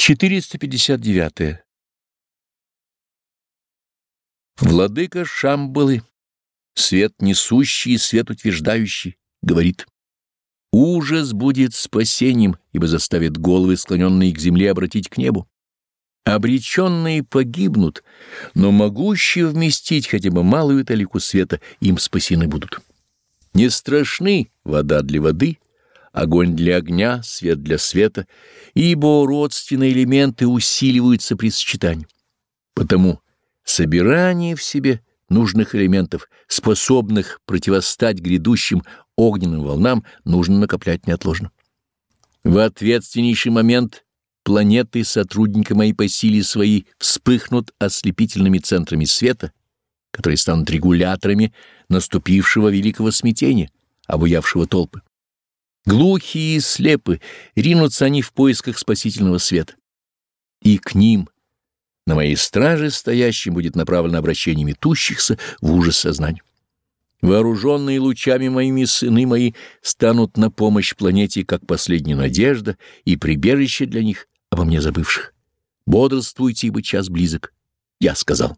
459. Владыка Шамбалы, свет несущий и свет утверждающий, говорит, «Ужас будет спасением, ибо заставит головы, склоненные к земле, обратить к небу. Обреченные погибнут, но могущие вместить хотя бы малую талику света им спасены будут. Не страшны вода для воды — огонь для огня, свет для света, ибо родственные элементы усиливаются при сочетании. Потому собирание в себе нужных элементов, способных противостать грядущим огненным волнам, нужно накоплять неотложно. В ответственнейший момент планеты сотрудника моей по силе своей вспыхнут ослепительными центрами света, которые станут регуляторами наступившего великого смятения, обуявшего толпы. Глухие и слепы, ринутся они в поисках спасительного света. И к ним, на моей страже стоящим, будет направлено обращение метущихся в ужас сознания. Вооруженные лучами моими сыны мои станут на помощь планете как последняя надежда и прибежище для них, обо мне забывших. Бодрствуйте, ибо час близок, я сказал.